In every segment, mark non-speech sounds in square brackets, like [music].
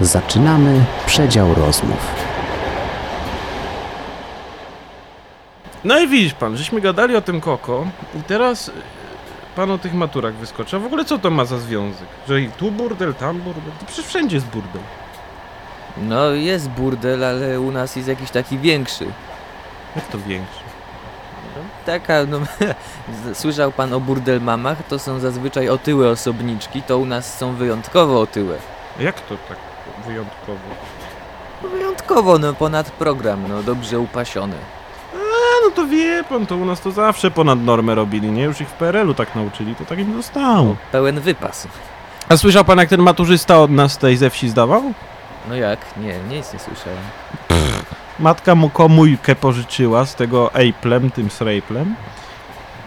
Zaczynamy przedział rozmów. No i widzisz pan, żeśmy gadali o tym koko i teraz y, pan o tych maturach wyskoczy. A w ogóle co to ma za związek? Że i tu burdel, tam burdel? To przecież wszędzie jest burdel. No jest burdel, ale u nas jest jakiś taki większy. Jak to większy? Taka, no, [laughs] słyszał pan o burdel mamach? To są zazwyczaj otyłe osobniczki, to u nas są wyjątkowo otyłe. A Jak to tak wyjątkowo? No, wyjątkowo, no ponad program, no dobrze upasione. A no to wie pan, to u nas to zawsze ponad normę robili, nie? Już ich w PRL-u tak nauczyli, to tak im zostało. Pełen wypas. A słyszał pan jak ten maturzysta od nas tej ze wsi zdawał? No jak? Nie, nic nie słyszałem. Matka mu komójkę pożyczyła z tego Apple'em, tym Sraplem.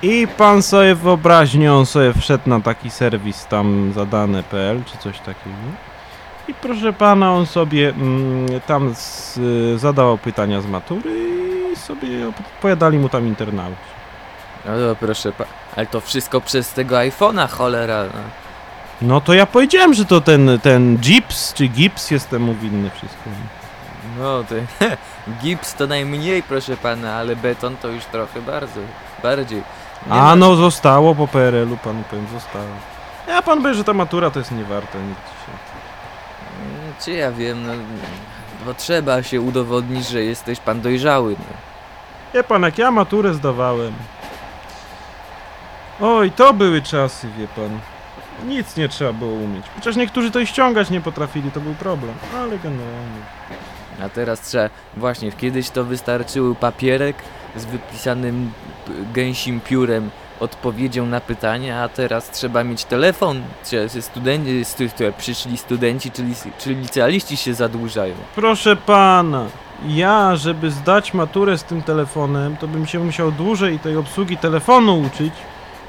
I pan sobie wyobraźnie, on sobie wszedł na taki serwis tam zadane.pl czy coś takiego. I proszę pana, on sobie mm, tam z, zadawał pytania z matury i sobie opowiadali mu tam internauci. No proszę pa... Ale to wszystko przez tego iPhone'a, cholera. No. No to ja powiedziałem, że to ten, ten Gips czy Gips jestem mu winny wszystko. No to [laughs] gips to najmniej, proszę pana, ale beton to już trochę bardzo, bardziej. Nie A no zostało po PRL-u, panu powiem, zostało. Ja pan wie, że ta matura to jest niewarta nic dzisiaj. Czy ja wiem, no, bo trzeba się udowodnić, że jesteś pan dojrzały. No. Wie pan, jak ja maturę zdawałem. Oj, to były czasy, wie pan. Nic nie trzeba było umieć. Chociaż niektórzy to i ściągać nie potrafili, to był problem. Ale generalnie. A teraz trzeba, właśnie, kiedyś to wystarczył papierek z wypisanym p- gęsim piórem odpowiedzią na pytania, a teraz trzeba mieć telefon. Czy studenci, stu, stu, przyszli studenci, czyli, czyli licealiści się zadłużają. Proszę pana, ja, żeby zdać maturę z tym telefonem, to bym się musiał dłużej tej obsługi telefonu uczyć,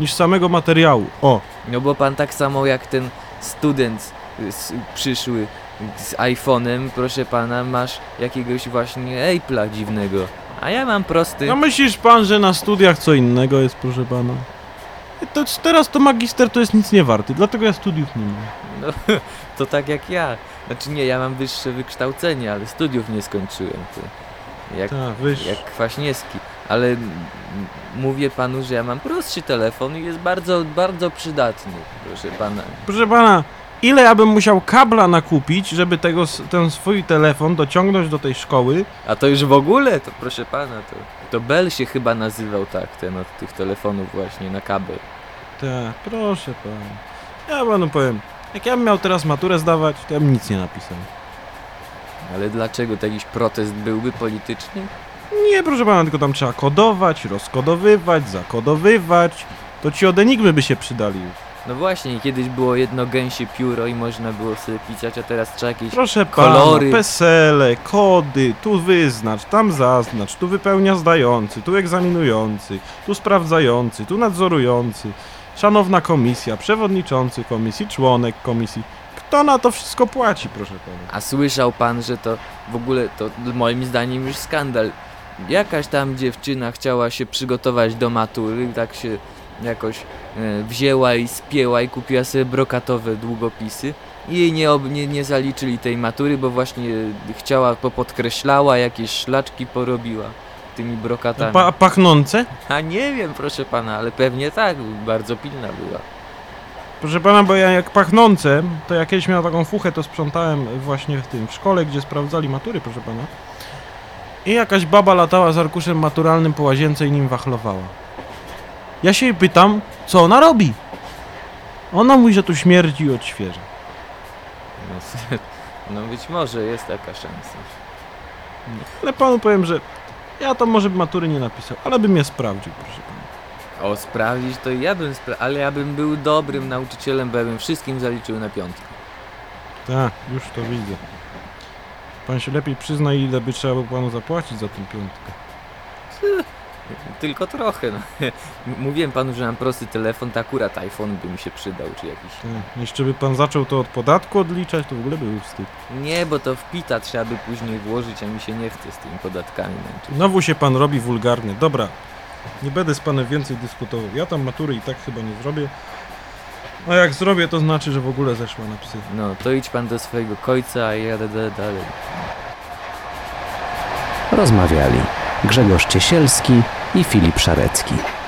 niż samego materiału. O, No bo pan tak samo jak ten student z, przyszły z iPhone'em, proszę pana, masz jakiegoś właśnie Apple'a dziwnego. A ja mam prosty. no myślisz pan, że na studiach co innego jest, proszę pana? To, teraz to magister to jest nic nie warty, dlatego ja studiów nie mam. No, [laughs] to tak jak ja. Znaczy nie, ja mam wyższe wykształcenie, ale studiów nie skończyłem. To jak, Tak, wyż. jak Kwaśniewski. Ale mówię panu, że ja mam prostszy telefon i jest bardzo, bardzo przydatny, proszę pana. Proszę pana, ile ja bym musiał kabla nakupić, żeby tego, ten swój telefon dociągnąć do tej szkoły? A to już w ogóle, to proszę pana, to, to Bell się chyba nazywał tak, ten od tych telefonów właśnie na kabel. Tak, proszę pana. Ja panu powiem, jak ja bym miał teraz maturę zdawać, to ja bym nic nie napisał. Ale dlaczego to jakiś protest byłby polityczny? Nie, proszę pana, tylko tam trzeba kodować, rozkodowywać, zakodowywać. To ci od Enigmy by się przydali już. No właśnie, kiedyś było jedno gęsie pióro i można było sobie pisać, a teraz trzeba jakieś... Proszę pana, Kolory. pesele, kody, tu wyznacz, tam zaznacz, tu wypełnia zdający, tu egzaminujący, tu sprawdzający, tu nadzorujący, szanowna komisja, przewodniczący komisji, członek komisji. Kto na to wszystko płaci, proszę pana? A słyszał pan, że to w ogóle to moim zdaniem już skandal. Jakaś tam dziewczyna chciała się przygotować do matury, tak się jakoś e, wzięła i spięła i kupiła sobie brokatowe długopisy. I jej nie, nie, nie zaliczyli tej matury, bo właśnie chciała, popodkreślała, jakieś szlaczki porobiła tymi brokatami. Pa pachnące? A nie wiem, proszę pana, ale pewnie tak, bardzo pilna była. Proszę pana, bo ja jak pachnące, to ja kiedyś miałem taką fuchę, to sprzątałem właśnie w tym, w szkole, gdzie sprawdzali matury, proszę pana. I jakaś baba latała z arkuszem maturalnym po łazience i nim wachlowała. Ja się jej pytam, co ona robi? Ona mówi, że tu śmierdzi i odświeża. No, [laughs] no być może jest taka szansa. Ale panu powiem, że ja to może bym matury nie napisał, ale bym je sprawdził, proszę pana. O, sprawdzić to ja bym spra- ale ja bym był dobrym nauczycielem, bo ja bym wszystkim zaliczył na piątkę. Tak, już to widzę. Pan się lepiej przyzna, ile by trzeba było panu zapłacić za tę piątkę. [laughs] Tylko trochę, no. Mówiłem panu, że mam prosty telefon, to akurat iPhone by mi się przydał, czy jakiś... Tak. Jeszcze by pan zaczął to od podatku odliczać, to w ogóle byłby wstyd. Nie, bo to w pita trzeba by później włożyć, a mi się nie chce z tymi podatkami męczyć. Znowu się pan robi wulgarny. Dobra, nie będę z panem więcej dyskutował. Ja tam matury i tak chyba nie zrobię. No jak zrobię, to znaczy, że w ogóle zeszła na psy. No, to idź pan do swojego końca, a ja jadę dalej. Rozmawiali Grzegorz Ciesielski i Filip Szarecki.